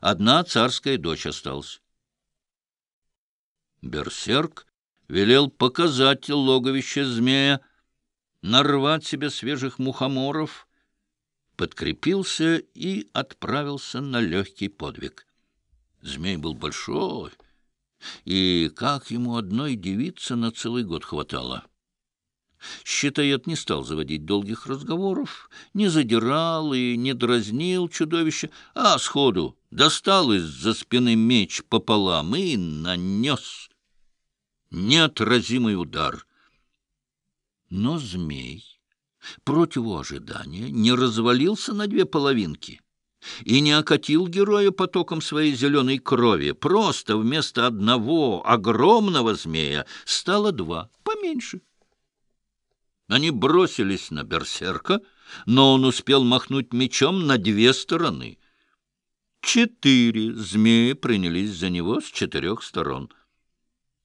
Одна царская дочь осталась. Берсерк велел показать логовище змея, нарвать себе свежих мухоморов, подкрепился и отправился на легкий подвиг. Змей был большой, и как ему одной девицы на целый год хватало. Щитоед не стал заводить долгих разговоров, не задирал и не дразнил чудовище, а сходу достал из-за спины меч пополам и нанес неотразимый удар. Но змей, против ожидания, не развалился на две половинки и не окатил героя потоком своей зеленой крови. Просто вместо одного огромного змея стало два, поменьше. Они бросились на берсерка, но он успел махнуть мечом на две стороны. Четыре змеи принялись за него с четырех сторон.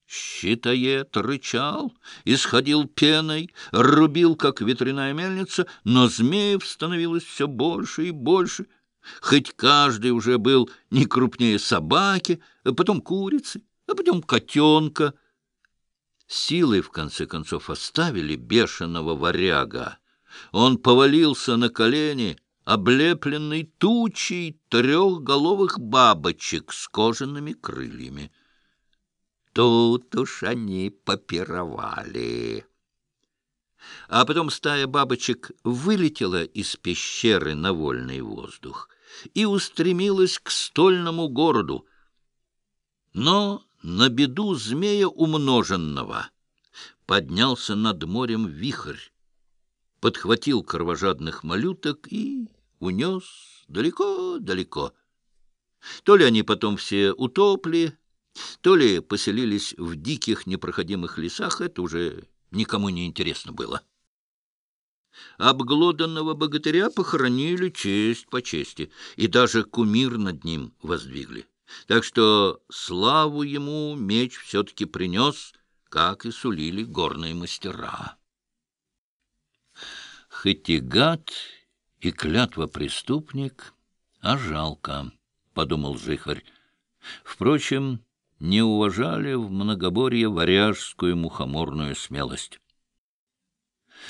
Щитоед рычал, исходил пеной, рубил, как ветряная мельница, но змеев становилось все больше и больше, хоть каждый уже был не крупнее собаки, а потом курицы, а потом котенка — Силы, в конце концов, оставили бешеного варяга. Он повалился на колени, облепленный тучей трехголовых бабочек с кожаными крыльями. Тут уж они попировали. А потом стая бабочек вылетела из пещеры на вольный воздух и устремилась к стольному городу. Но на беду змея умноженного поднялся над морем вихрь, подхватил кровожадных малюток и унес далеко-далеко. То ли они потом все утопли, то ли поселились в диких непроходимых лесах, это уже никому не интересно было. Обглоданного богатыря похоронили честь по чести, и даже кумир над ним воздвигли. Так что славу ему меч все-таки принес, как и сулили горные мастера. Хоть и клятва преступник, а жалко, — подумал Жихарь. Впрочем, не уважали в многоборье варяжскую мухоморную смелость.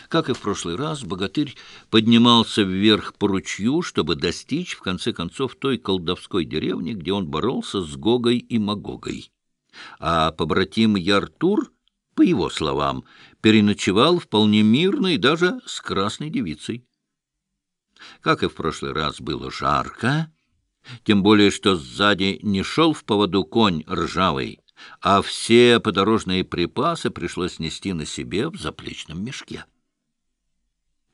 Как и в прошлый раз, богатырь поднимался вверх по ручью, чтобы достичь, в конце концов, той колдовской деревни, где он боролся с Гогой и Магогой. А побратим Яртур, по его словам, переночевал вполне мирно и даже с красной девицей. Как и в прошлый раз было жарко, тем более что сзади не шел в поводу конь ржавый, а все подорожные припасы пришлось нести на себе в заплечном мешке.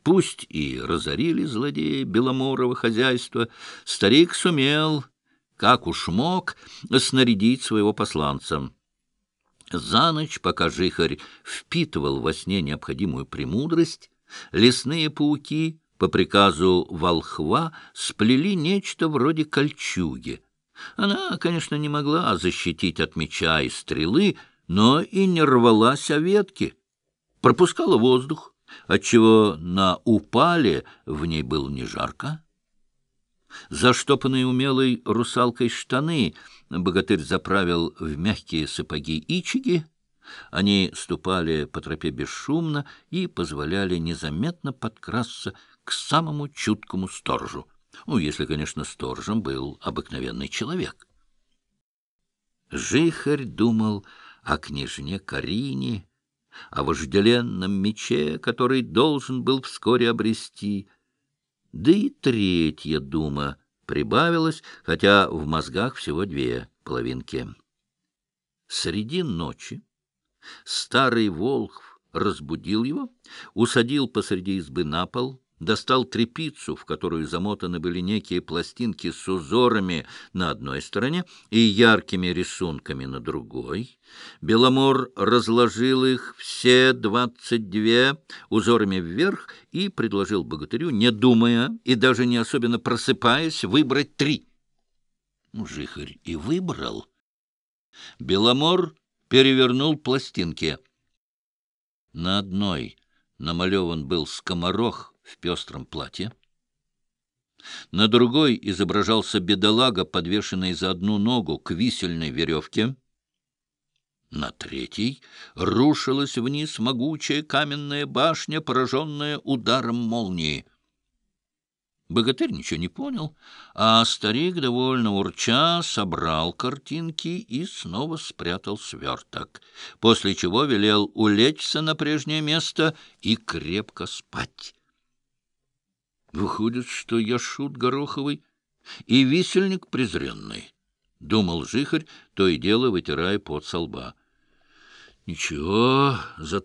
Пусть и разорили злодеи Беломорова хозяйство, старик сумел, как уж мог, снарядить своего посланца. За ночь, пока жихарь впитывал во сне необходимую премудрость, лесные пауки по приказу волхва сплели нечто вроде кольчуги. Она, конечно, не могла защитить от меча и стрелы, но и не рвалась о ветки, пропускала воздух отчего на упале в ней было не жарко. Заштопанные умелой русалкой штаны богатырь заправил в мягкие сапоги ичиги. Они ступали по тропе бесшумно и позволяли незаметно подкрасться к самому чуткому сторожу. Ну, если, конечно, сторожем был обыкновенный человек. Жихарь думал о княжне Карине, о вожделенном мече, который должен был вскоре обрести. Да и третья дума прибавилась, хотя в мозгах всего две половинки. Среди ночи старый волхв разбудил его, усадил посреди избы на пол, достал трепицу, в которую замотаны были некие пластинки с узорами на одной стороне и яркими рисунками на другой. Беломор разложил их все двадцать две узорами вверх и предложил богатырю, не думая и даже не особенно просыпаясь, выбрать три. Жихарь и выбрал. Беломор перевернул пластинки. На одной намалеван был скоморох, в пестром платье. На другой изображался бедолага, подвешенный за одну ногу к висельной веревке. На третий рушилась вниз могучая каменная башня, пораженная ударом молнии. Богатырь ничего не понял, а старик, довольно урча, собрал картинки и снова спрятал сверток, после чего велел улечься на прежнее место и крепко спать. Выходит, что я шут гороховый и висельник презренный, — думал жихарь, то и дело вытирая пот со лба. Ничего, зато